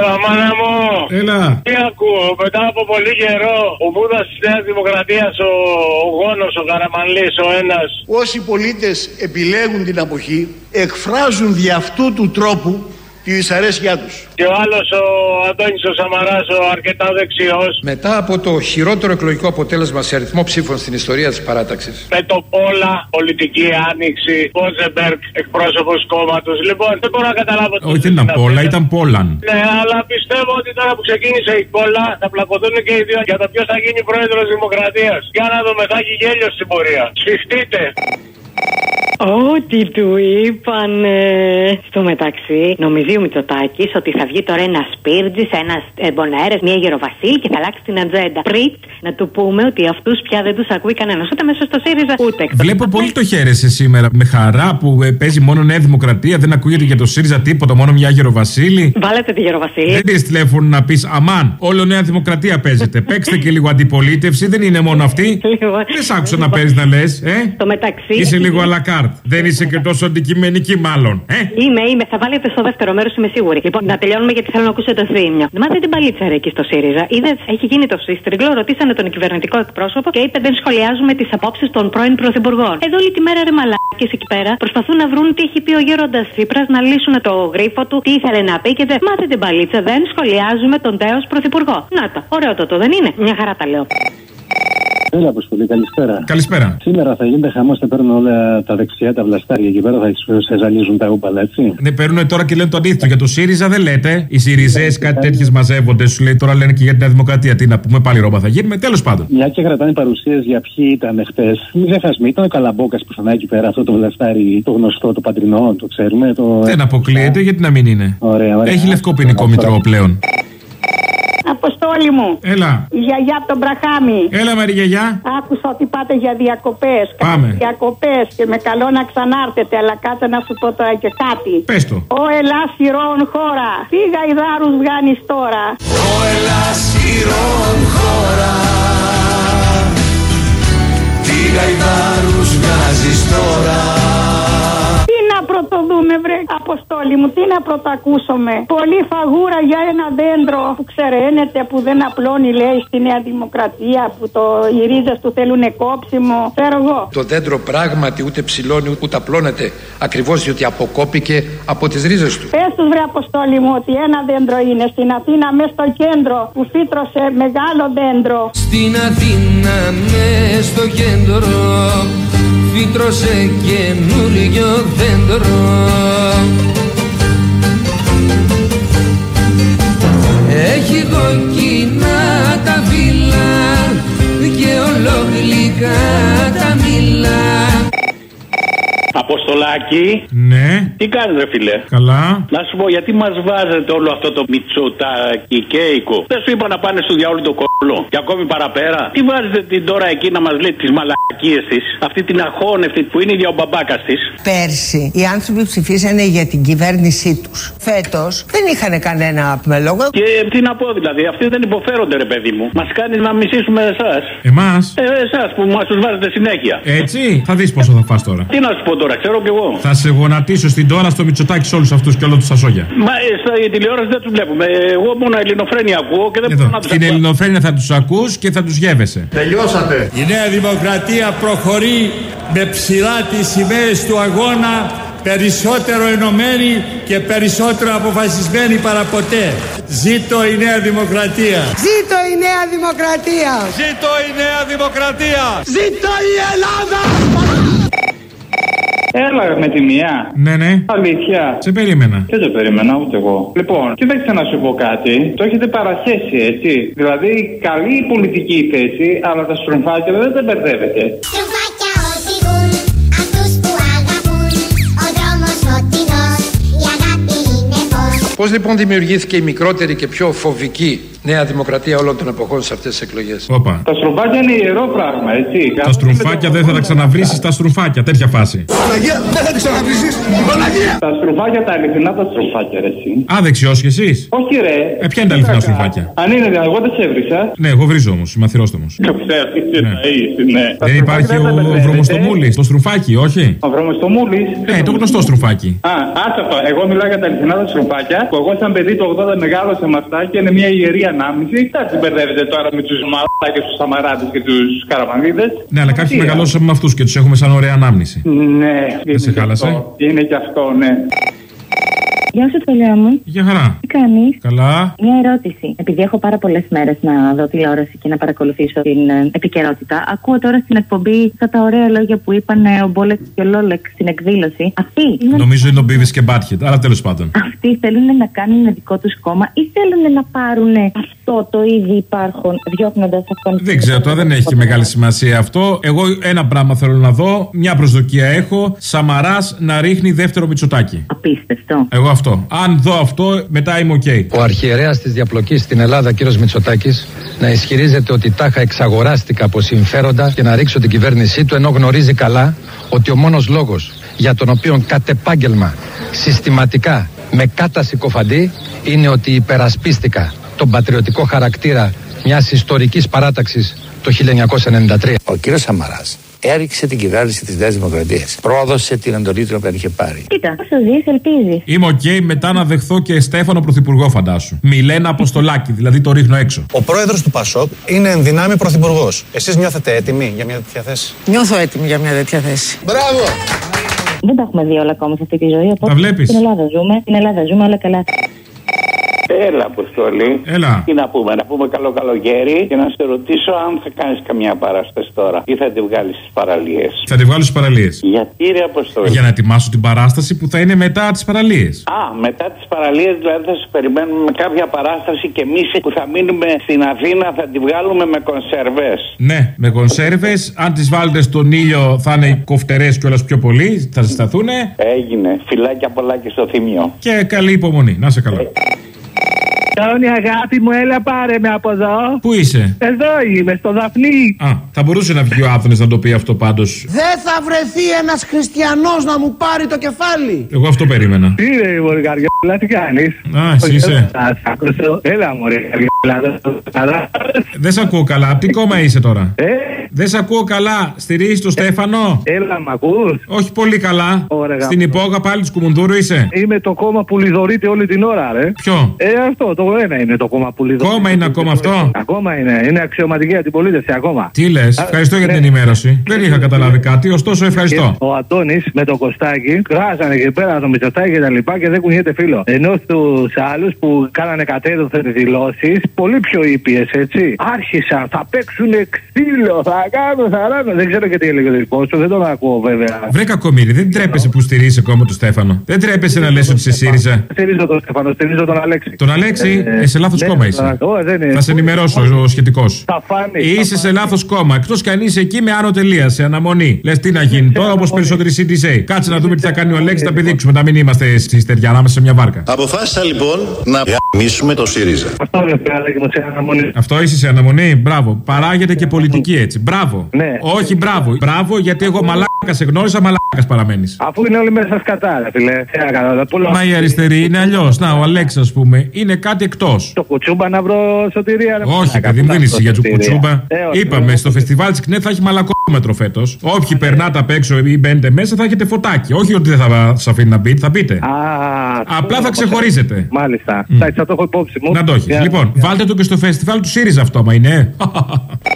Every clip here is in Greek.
Έλα, μάνα μου. Έλα. Τι ακούω, μετά από πολύ καιρό, ο Βούδα της Νέας Δημοκρατίας, ο, ο Γόνος, ο Καραμανλής, ο ένας. Όσοι πολίτες επιλέγουν την αποχή εκφράζουν δι' αυτού του τρόπου τη δυσαρέσκειά τους. Και ο άλλος, ο Αντώνης ο Σαμαράς, ο αρκετά δεξιός. Μετά από το χειρότερο εκλογικό αποτέλεσμα σε αριθμό ψήφων στην ιστορία της παράταξης. Με το Πόλα, πολιτική άνοιξη, Πόζεμπεργκ, εκπρόσωπος κόμματος. Λοιπόν, δεν μπορώ να καταλάβω. τι Όχι, δεν ήταν είναι Πόλα, αυτό. ήταν Πόλαν. Ναι, αλλά πιστεύω ότι τώρα που ξεκίνησε η Πόλα θα πλακωθούν και οι δύο για το ποιος θα γίνει πρόεδρος Δημοκρατίας. Για να δούμε, θα έχει γέλιο στην πορεία. Σφιχτείτε. Ό,τι του είπανε. Στο μεταξύ, νομίζει ο Μητσοτάκης ότι θα βγει τώρα ένα Σπίρτζη, ένα Μπονέρε, μια Γεροβασίλ και θα αλλάξει την ατζέντα. Πριτ, να του πούμε ότι αυτούς πια δεν τους ακούει κανένας. Ούτε μέσα στο ΣΥΡΙΖΑ, ούτε εκτός. Βλέπω πολύ το χαίρεσαι σήμερα. Με χαρά που ε, παίζει μόνο Νέα Δημοκρατία, δεν ακούγεται για το ΣΥΡΙΖΑ τίποτα, μόνο μια Γεροβασίλη. Βάλετε τη Γεροβασίλ. Δεν πήρε τηλέφωνο να πεις Αμάν, όλο Νέα Δημοκρατία παίζεται. Παίξτε και λίγο αντιπολίτευση, δεν είναι μόνο αυτή. Λοιπόν, Δεν σ' άκουσα να παίζεις να λες, ε; Στο μεταξύ. Είσαι λίγο αλακάρτ. Δεν είσαι και τόσο αντικειμενική, μάλλον. Ε; Είμαι, είμαι. Θα βάλετε στο δεύτερο μέρος, είμαι σίγουρη. Λοιπόν, να τελειώνουμε γιατί θέλω να ακούσω το θύμιο. Μάθε την παλίτσα ρε εκεί στο ΣΥΡΙΖΑ. Είδες, έχει γίνει το σύστριγκλο, ρωτήσανε τον κυβερνητικό εκπρόσωπο και είπε δεν σχολιάζουμε τις απόψεις των πρώην πρωθυπουργών. Εδώ όλη τη μέρα ρε μαλάκες εκεί πέρα προσπαθούν να βρουν τι έχει πει ο γέροντας Τσίπρας, να λύσουν το γρίφο του, τι ήθελε να πει και δεν. Μάθε την παλίτσα, δεν σχολιάζουμε τον τέος πρωθυπουργό. Να το, ωραίο το, το δεν είναι. Μια χαρά τα λέω. Έλα, Αποστολή, καλησπέρα. Καλησπέρα. Σήμερα θα γίνεται χαμός, θα παίρνουν όλα τα δεξιά τα βλαστάρια εκεί πέρα, θα σε ζαλίζουν τα ούπαλα, έτσι. Ναι, παίρνουν τώρα και λένε το αντίθετο. Για το ΣΥΡΙΖΑ δεν λέτε. Οι ΣΥΡΙΖΑΕ κάτι τέτοιες μαζεύονται. Σου λέει τώρα λένε και για την Νέα Δημοκρατία. Τι να πούμε, πάλι ρόμπα θα γίνουμε. Τέλος πάντων. Μια και κρατάνε παρουσίες για ποιοι ήταν χτες. Μην ξεχάσουμε, ήταν ο Καλαμπόκας που ήταν εκεί πέρα, αυτό το βλαστάρι, το γνωστό, το πατρινό, το ξέρουμε. Το... Δεν αποκλείεται, γιατί να μην είναι. Ωραία, ωραία. Έχει λευκό ποινικό μητρό πλέον. Αποστόλη μου. Έλα. Η γιαγιά από τον Μπραχάμι. Έλα, Μαριγιαγιά. Άκουσα ότι πάτε για διακοπές. Πάμε. Διακοπές και με καλό να ξανάρθετε, αλλά κάτσε να σου πω τώρα και κάτι. Πες το. Ο Ελλάς ηρών χώρα. Τι γαϊδάρους βγάνεις τώρα. Ο Ελλάς ηρών χώρα Τι γαϊδάρους βγάζεις τώρα Τι να πρωτοδούμε, βρε Αποστόλη μου, τι να πρωτακούσουμε. Πολύ φαγούρα για ένα δέντρο που ξεραίνεται, που δεν απλώνει, λέει, στη Νέα Δημοκρατία, που το, οι ρίζες του θέλουν κόψιμο. Ξέρω εγώ. Το δέντρο πράγματι ούτε ψηλώνει ούτε απλώνεται ακριβώς διότι αποκόπηκε από τις ρίζες του. Πες τους βρε Αποστόλη μου ότι ένα δέντρο είναι στην Αθήνα μέσα στο κέντρο που φύτρωσε μεγάλο δέντρο. Στην Αθήνα μες στο κέντρο Φύτρωσε καινούριο δέντρο Έχει κοκκινά τα φύλλα και ολόγλυκα τα μήλα Αποστολάκι. Ναι. Τι κάνεις ρε φίλε; Καλά. Να σου πω γιατί μας βάζετε όλο αυτό το μυτσοτάκι κέικο. Δεν σου είπα να πάνε στο διάολο το κόλλο. Και ακόμη παραπέρα. Τι βάζετε την τώρα εκεί να μας λέει τις μαλακίες της. Αυτή την αχώνευτη που είναι για ο μπαμπάκας της; Πέρσι οι άνθρωποι ψηφίσανε για την κυβέρνησή τους. Φέτος δεν είχαν κανένα λόγο. Και τι να πω δηλαδή, αυτοί δεν υποφέρονται ρε παιδί μου. Μας κάνεις να μισήσουμε εσάς. Εμάς; Ε, εσάς που μας τους βάζετε συνέχεια. Έτσι; Θα δεις πόσο θα φας τώρα. Τι να σου πω τώρα, ξέρω κι εγώ. Θα σε γονατίσω στην τώρα στο Μητσοτάκι σε όλους αυτούς και όλο τους τα σόγια. Μα ε, στα τηλεόραση δεν τους βλέπουμε. Εγώ μόνο ελληνοφρένια ακούω και δεν μπορώ Εδώ. να του Στην ελληνοφρένεια θα τους ακούς και θα τους γεύεσαι. Τελειώσατε. Η Νέα Δημοκρατία προχωρεί με ψηλά τις σημαίες του αγώνα περισσότερο ενωμένη και περισσότερο αποφασισμένη παραποτέ. Ζήτω η Νέα Δημοκρατία. Ζήτω η Νέα Δημοκρατία! Ζήτω η Νέα Δημοκρατία. Ζήτω η Ελλάδα! Έλα με τη μία. Ναι, ναι. Αλήθεια. Σε περίμενα. Δεν το περίμενα ούτε εγώ. Λοιπόν, κοίταξε να σου πω κάτι. Το έχετε παραθέσει, έτσι. Δηλαδή, καλή η πολιτική η θέση, αλλά τα στροφάκια δεν τα μπερδεύετε. Στροφάκια οδηγούν αυτούς που αγαπούν Ο δρόμος φωτεινός, η αγάπη είναι φως Πώς λοιπόν δημιουργήθηκε η μικρότερη και πιο φοβική Νέα Δημοκρατία όλων των εποχών σε αυτές τις εκλογές. Όπα. Τα στρουφάκια είναι ιερό πράγμα, έτσι. Τα στρουφάκια δεν θα τα ξαναβρίσει τα στρουφάκια, τέτοια φάση. Παναγία, δεν θα τη ξαναβρίσει. Παναγία. Τα στρουφάκια, τα αληθινά τα στρουφάκια, ρε, εσύ. Α, δεξιός κι εσείς; Όχι, ρε. Ε, ποια είναι τα αληθινά στρουφάκια. Αν είναι δυνατόν, εγώ δεν σε έβρισα. Ναι, εγώ βρίζω όμως, είμαι αθυρόστομος. Το ξέρω, τι Ναι. είσαι, ναι. Δεν υπάρχει ο βρωμοστομούλης, το στρουφάκι, όχι; Ο βρωμοστομούλης. Ναι, το γνωστό στρουφάκι. Α, άσε αυτό. Εγώ μιλάω για τα αληθινά τα στρουφάκια που εγώ σαν παιδί το 80 μεγάλωσα με αυτά και είναι μια ιερή ανάμνηση. Εντάξει, μπερδεύετε τώρα με τους μαλάκες, τους Σαμαράδε και τους Καραμανίδε. Ναι, αλλά κάποιοι μεγαλώσαμε με αυτούς και τους έχουμε σαν ωραία ανάμνηση. Ναι, είναι σε και χάλασε; αυτό. Είναι και αυτό, ναι. Γεια σου, Τολιά μου. Για χαρά. Τι κάνεις; Καλά. Μια ερώτηση. Επειδή έχω πάρα πολλές μέρες να δω τηλεόραση και να παρακολουθήσω την ε, επικαιρότητα, ακούω τώρα στην εκπομπή αυτά τα ωραία λόγια που είπαν ε, ο Μπόλεκς και ο Λόλεκ στην εκδήλωση. Αυτοί, είναι- Νομίζω είναι ο Beavis και Butt-Head, αλλά τέλος πάντων. αυτοί θέλουν να κάνουν δικό τους κόμμα ή θέλουν να πάρουν αυτό το ήδη υπάρχον, διώχνοντας αυτόν. Δεν ξέρω τώρα, δεν έχει και μεγάλη σημασία αυτό. Εγώ ένα πράγμα θέλω να δω, μια προσδοκία έχω. Σαμαράς να ρίχνει δεύτερο Μητσοτάκη. Απίστευτο. Εγώ αυτό. Αν δω αυτό, μετά είμαι οκ. Ο αρχιερέας της διαπλοκής στην Ελλάδα, κύριος Μητσοτάκης, να ισχυρίζεται ότι τάχα εξαγοράστηκα από συμφέροντα και να ρίξω την κυβέρνησή του, ενώ γνωρίζει καλά ότι ο μόνος λόγος για τον οποίο κατ' επάγγελμα συστηματικά με κάταση κοφαντή είναι ότι υπερασπίστηκα τον πατριωτικό χαρακτήρα μιας ιστορικής παράταξης το 1993. Ο κύριος Σαμαράς έριξε την κυβέρνηση της Νέας Δημοκρατίας. Πρόδωσε την εντολή την οποία είχε πάρει. Κοίτα, όσο ζεις, ελπίζεις. Είμαι οκ μετά να δεχθώ και Στέφανο Πρωθυπουργό, φαντάσου. Μιλένα Αποστολάκη, δηλαδή το ρίχνω έξω. Ο πρόεδρος του ΠΑΣΟΚ είναι εν δυνάμει πρωθυπουργός. Εσείς νιώθετε έτοιμοι για μια τέτοια θέση; Νιώθω έτοιμη για μια τέτοια θέση. Μπράβο. Δεν τα έχουμε δει όλα ακόμα σε αυτή τη ζωή. Οπότε Τα βλέπεις; Στην Ελλάδα ζούμε. Στην Ελλάδα ζούμε όλα καλά. Έλα, Αποστολή. Έλα. Τι να πούμε, να πούμε καλό καλοκαίρι και να σε ρωτήσω αν θα κάνεις καμιά παράσταση τώρα ή θα τη βγάλεις στις παραλίες. Θα τη βγάλω στις παραλίες. Γιατί ρε Αποστολή. Για να ετοιμάσω την παράσταση που θα είναι μετά τις παραλίες. Α, μετά τις παραλίες δηλαδή θα σε περιμένουμε με κάποια παράσταση και εμείς που θα μείνουμε στην Αθήνα θα τη βγάλουμε με κονσερβές. Ναι, με κονσέρβες. Αν τις βάλετε στον ήλιο θα είναι κοφτερές κιόλας πιο πολύ. Θα ζεσταθούν. Έγινε. Φιλάκια πολλά και στο θύμιο. Και καλή υπομονή. Να σε καλά. Τόνι, αγάπη μου, έλα πάρε με από εδώ. Πού είσαι; Εδώ είμαι, στο Δαφνί. Α, θα μπορούσε να βγει ο Άθωνη να το πει αυτό πάντως. Δεν θα βρεθεί ένας χριστιανός να μου πάρει το κεφάλι. Εγώ αυτό περίμενα. Τι είναι η μωρή καριόλα, τι κάνεις; Α, εσύ είσαι. Έλα, μωρή καριόλα. Καλά. Δεν σε ακούω καλά. Από τι κόμμα είσαι τώρα; Ε, Δεν σε ακούω καλά. Στηρίζει το Στέφανο; έλα, μ' ακούς; Όχι πολύ καλά. Ωραία, Στην γάμο. υπόγα πάλι του Κουμουνδούρου είσαι; Είμαι το κόμμα που λιδωρείται όλη την ώρα, ρε. Ποιο; Ε, αυτό, το ένα είναι το κόμμα που λιδωρείται. Κόμμα είναι ακόμα αυτό; Ακόμα είναι, είναι αξιωματική αντιπολίτευση ακόμα. Τι λες, ευχαριστώ για ναι. την ενημέρωση. Δεν είχα καταλάβει κάτι, ωστόσο ευχαριστώ. Ο Αντώνης με το Κωστάκι κράζανε εκεί πέρα το Μητσοτάκι και τα λοιπά και δεν κουνιέται φίλο. Ενώ στους άλλους που κάνανε κατέρωθεν δηλώσεις, πολύ πιο ήπιε, έτσι. Άρχισαν, θα παίξουν ξύλο, θα κάνουν, θα ράνουν. Δεν ξέρω και τι έλεγε ο δικό σου, δεν τον ακούω βέβαια. Βρε κακομίρι, δεν τρέπεσαι που στηρίζει ακόμα τον Στέφανο. Δεν τρέπεσαι να λε ότι σε ΣΥΡΙΖΑ. Στηρίζω τον Στεφανό, στηρίζω τον Αλέξη. Τον Αλέξη, Ε, ε, σε λάθο ναι, κόμμα είσαι. Ω, δεν είναι. Θα σε ενημερώσω ο σχετικό. Θα φάνει. Είσαι σε λάθο κόμμα. Εκτό κι αν είσαι εκεί με άνω τελεία, σε αναμονή. Λε τι να γίνει τώρα, όπω περισσότεροι CTC. Κάτσε να δούμε τι θα κάνει ο Αλέξη, να πηδήξουμε. Να μην είμαστε στη στεριά, να είμαστε σε μια βάρκα. Αποφάσισα λοιπόν να γαμίσουμε το ΣΥΡΙΖΑ. Αυτό είναι πέρα και μου σε αναμονή. Αυτό είσαι σε αναμονή. Μπράβο. Παράγεται και πολιτική έτσι. Μπράβο. Ναι. Όχι, μπράβο. Μπράβο γιατί εγώ μαλάκας σε γνώρισα, μαλάκας παραμένεις. Αφού είναι όλοι μέσα σκατά, ρε φίλε. Τι να κάνω, πουλάω. Μα η αριστερή είναι αλλιώς. Να, ο Αλέξης, ας πούμε, είναι κάτι εκτός. Το κουτσούμπα να βρω σωτηρία, ρε Όχι, μαλάκα. παιδί μου, Πού δεν να είσαι βρω για του σωτηρία. κουτσούμπα. Ε, όχι, Είπαμε, στο φεστιβάλ της ΚΝΕ θα έχει μαλακόμετρο φέτος. Όποιοι περνάτε απ' έξω ή μπαίνετε μέσα θα έχετε φωτάκι. Όχι ότι δεν θα σας αφήνει να μπείτε, θα μπείτε. Α, Απλά θα ξεχωρίζετε. Μάλιστα. Μμ. Εντάξει, θα το έχω υπόψη μου. Να το έχεις. Για- Λοιπόν, βάλτε το και στο φεστιβάλ του ΣΥΡΙΖΑ αυτό, μα είναι.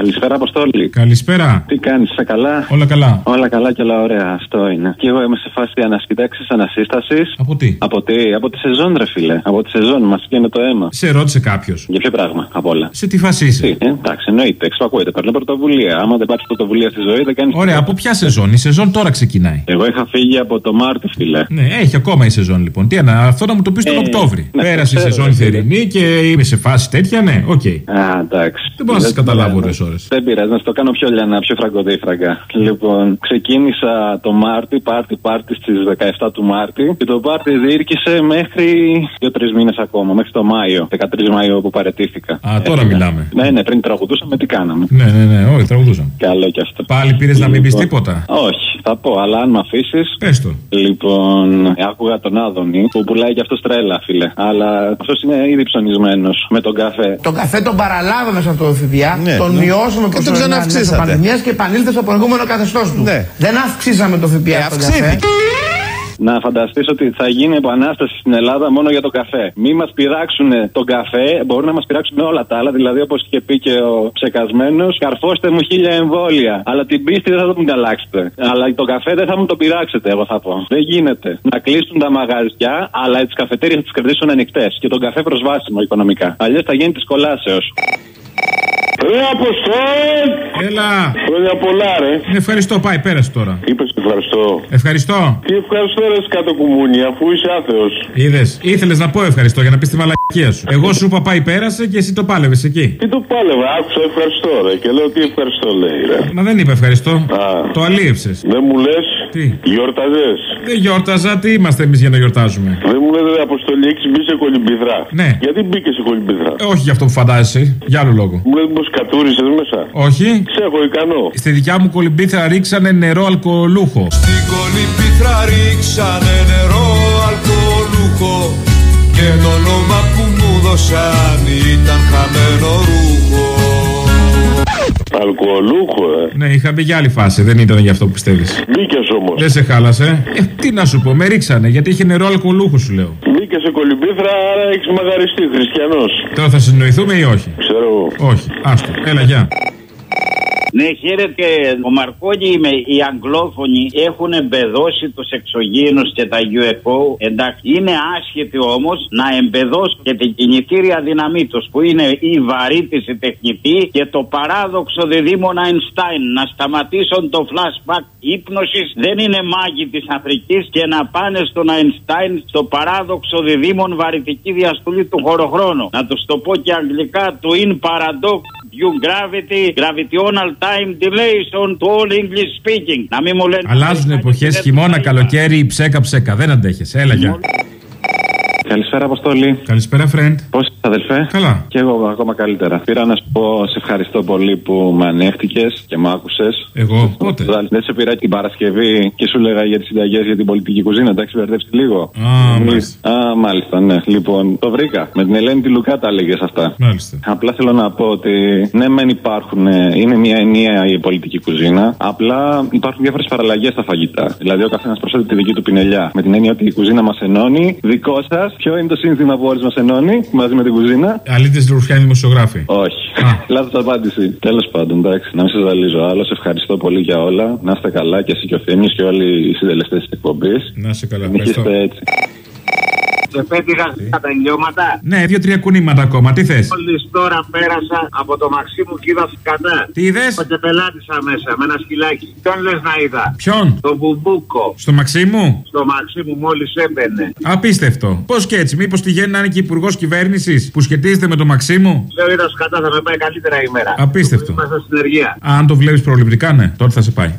Καλησπέρα, Αποστόλη. Καλησπέρα. Τι κάνεις, είσαι καλά; Όλα καλά. Όλα καλά και όλα ωραία. Αυτό είναι. Και εγώ είμαι σε φάση ανασκητάξης, ανασύστασης. Από τι; Από, τι; από τη σεζόν, ρε φίλε. Από τη σεζόν μας βγαίνει το αίμα. Σε ρώτησε κάποιος. Για ποιο πράγμα, απ' όλα. Σε τι φάση είσαι; Τι, ε, εντάξει, εννοείται. Εξυπακούεται. Παίρνω πρωτοβουλία. Άμα δεν υπάρχει πρωτοβουλία στη ζωή, δεν κάνεις. Ωραία, από ποια σεζόν; Η σεζόν τώρα ξεκινάει. Εγώ είχα φύγει από το Μάρτιο, φίλε. Ναι, έχει ακόμα η σεζόν λοιπόν. Τι ένα, αυτό να μου το πεις τον Ε, Οκτώβρη. ναι, Πέρασε η ξέρω, σεζόν ρε, φίλε. θερινή και είμαι σε φάση τέτοια, ναι, οκ. Α, εντάξει. Δεν μπορώ να σας καταλάβω, ρε ώρες. Δεν πειράζει, να στο κάνω πιο λιανά, πιο φραγκοδίφραγκα. Λοιπόν, ξεκίνησα το Μάρτι, πάρτι πάρτι στις 17 του Μάρτι και το πάρτι διήρκησε μέχρι 2-3 μήνες ακόμα, μέχρι το Μάιο, 13 Μαΐου που παρετήθηκα. Α, τώρα μιλάμε. Ναι, ναι, πριν τραγουδούσαμε, τι κάναμε. Ναι, ναι, ναι, όχι, τραγουδούσαμε. Καλό κι αυτό. Πάλι πήρες να μην πεις Λοιπόν, τίποτα. Όχι, θα πω, αλλά αν με αφήσει. Πες το. Λοιπόν, άκουγα τον Άδωνη που πουλάει και αυτός τρέλα, φίλε. Αλλά αυτός είναι ήδη ψωνισμένος με τον καφέ. Τον καφέ τον παραλάβαμε σε αυτό το ΦΠΑ, Ναι, τον ναι. Μειώσαμε Και τον προσωρινά ξανααυξήσατε. μέσω πανδημίας και επανήλθες στο προηγούμενο καθεστώς του. Δεν αυξήσαμε το ΦΠΑ στον καφέ. Να φανταστείς ότι θα γίνει επανάσταση στην Ελλάδα μόνο για τον καφέ. Μη μας πειράξουν τον καφέ, μπορούν να μας πειράξουν όλα τα άλλα. Δηλαδή, όπως είχε πει και ο ψεκασμένος, καρφώστε μου χίλια εμβόλια. Αλλά την πίστη δεν θα μου την αλλάξετε. Αλλά τον καφέ δεν θα μου το πειράξετε, εγώ θα πω. Δεν γίνεται. Να κλείσουν τα μαγαζιά, αλλά τις καφετέρειες θα τις κρατήσουν ανοιχτές. Και τον καφέ προσβάσιμο οικονομικά. Αλλιώς θα γίνει της κολάσεως. Ρε Αποστόλ! Έλα! Χρόνια πολλά, ρε. Ευχαριστώ, πάει, πέρασε τώρα. Είπες ευχαριστώ. Ευχαριστώ. Τι ευχαριστώ, ρε κάτω κουμούνι, αφού είσαι άθεος. Είδες, ήθελες να πω ευχαριστώ για να πεις τη μαλακία σου. Εγώ σου είπα πάει, πέρασε και εσύ το πάλευες εκεί. Τι το πάλευα, άκουσα ευχαριστώ, ρε. Και λέω τι ευχαριστώ, λέει, ρε. Μα δεν είπα ευχαριστώ. Το αλίευσες. Δεν μου λες. Τι; Γιόρταζε. Δεν γιόρταζα, τι είμαστε εμείς για να γιορτάζουμε; Δεν μου λες, ρε Αποστολή, έχεις μπει σε κολυμπιδρά. Ναι. Γιατί μπήκες σε κολυμπιδρά; Ε, Όχι για αυτό που φαντάζεσαι, για άλλο λόγο. Μου λε, πω κατούρισε μέσα. Όχι. Σε έχω ικανό. Στη δικιά μου κολυμπήθρα ρίξανε νερό αλκοολούχο. Στην κολυμπήθρα ρίξανε νερό αλκοολούχο Και το όνομα που μου δώσαν ήταν χαμένο ρούχο Αλκοολούχο, ε. Ναι, είχα μπει για άλλη φάση, δεν ήταν για αυτό που πιστεύεις. Μπήκες όμως. Δεν σε χάλασε. Ε, τι να σου πω, με ρίξανε γιατί είχε νερό αλκοολούχο, σου λέω. Μπήκε σε κολυμπήθρα, άρα έχεις μαγαριστεί, χριστιανός. Τώρα θα συνοηθούμε ή όχι; Ξέρω εγώ. Όχι, άστο. Έλα, γεια. Ναι, χαίρετε. Ο Μαρκόνι με οι Αγγλόφωνοι έχουν εμπεδώσει τους εξωγήινους και τα UFO. Εντάξει, είναι άσχετοι όμως να εμπεδώσουν και την κινητήρια δύναμή τους που είναι η βαρύτηση τεχνητή και το παράδοξο διδήμον Αϊνστάιν. Να σταματήσουν το flashback ύπνωσης δεν είναι μάγοι της Αφρικής και να πάνε στον Αϊνστάιν στο παράδοξο διδήμον βαρυτική διαστολή του χωροχρόνου. Να τους το πω και αγγλικά του in paradox due gravity, gravitational time dilation to all English speaking. Να μην μου λένε. Αλλάζουν εποχές, χειμώνα, καλοκαίρι, ψέκα ψέκα. Δεν αντέχεσαι. Έλα, γεια. Καλησπέρα, Αποστόλη. Καλησπέρα, friend. Πώς είσαι, αδελφέ; Καλά. Και εγώ ακόμα καλύτερα. Πήρα να σου πω, σε ευχαριστώ πολύ που με ανέχτηκες και μ' άκουσες. Εγώ, πότε; Δεν σε πήρα την Παρασκευή και σου λέγα για τις συνταγές για την πολιτική κουζίνα. Εντάξει, μπερδέψει λίγο. Α, Μη- μάλιστα. Α, μάλιστα, ναι. Λοιπόν, το βρήκα. Με την Ελένη τη Λουκά τα έλεγε αυτά. Μάλιστα. Απλά θέλω να πω ότι ναι, μεν υπάρχουν, ε, είναι μια ενιαία η πολιτική κουζίνα. Απλά υπάρχουν διάφορες παραλλαγές στα φαγητά. Δηλαδή, ο καθένας προσθέτει τη δική του πινελιά. Με την έννοια ότι η κουζίνα μας ενώνει. Δικό σας, ποιο είναι το σύνθημα που όλες μας ενώνει μαζί με την κουζίνα; Αλήτες Ρουφιάνοι δημοσιογράφοι. Όχι. Λάθος απάντηση. Τέλος πάντων, εντάξει, να μην σας ζαλίζω άλλος. Σε ευχαριστώ πολύ για όλα. Να είστε καλά και εσύ και ο Θέμη και όλοι οι συντελεστές της εκπομπής. Να είσαι καλά, Συνεχίστε ευχαριστώ. έτσι. Σε πέτυχα στα τελειώματα. Ναι, δύο-τρία κουνήματα ακόμα. Τι θες; Μόλις τώρα πέρασα από το μαξί μου και είδα σκατά. Τι είδες; Και πελάτησα μέσα με ένα σκυλάκι. Ποιον λες να είδα; Ποιον; Το μπουμπούκο. Στο μαξί μου; Στο μαξί μου μόλις έμπαινε. Απίστευτο. Πώς και έτσι, μήπως τυχαίνει να είναι και υπουργός κυβέρνησης που σχετίζεται με το μαξί μου; Λέω είδα σκατά θα με πάει καλύτερα ημέρα. Απίστευτο. Είμαστε στην ενεργεία. Αν το βλέπεις προληπτικά, ναι, τότε θα σε πάει.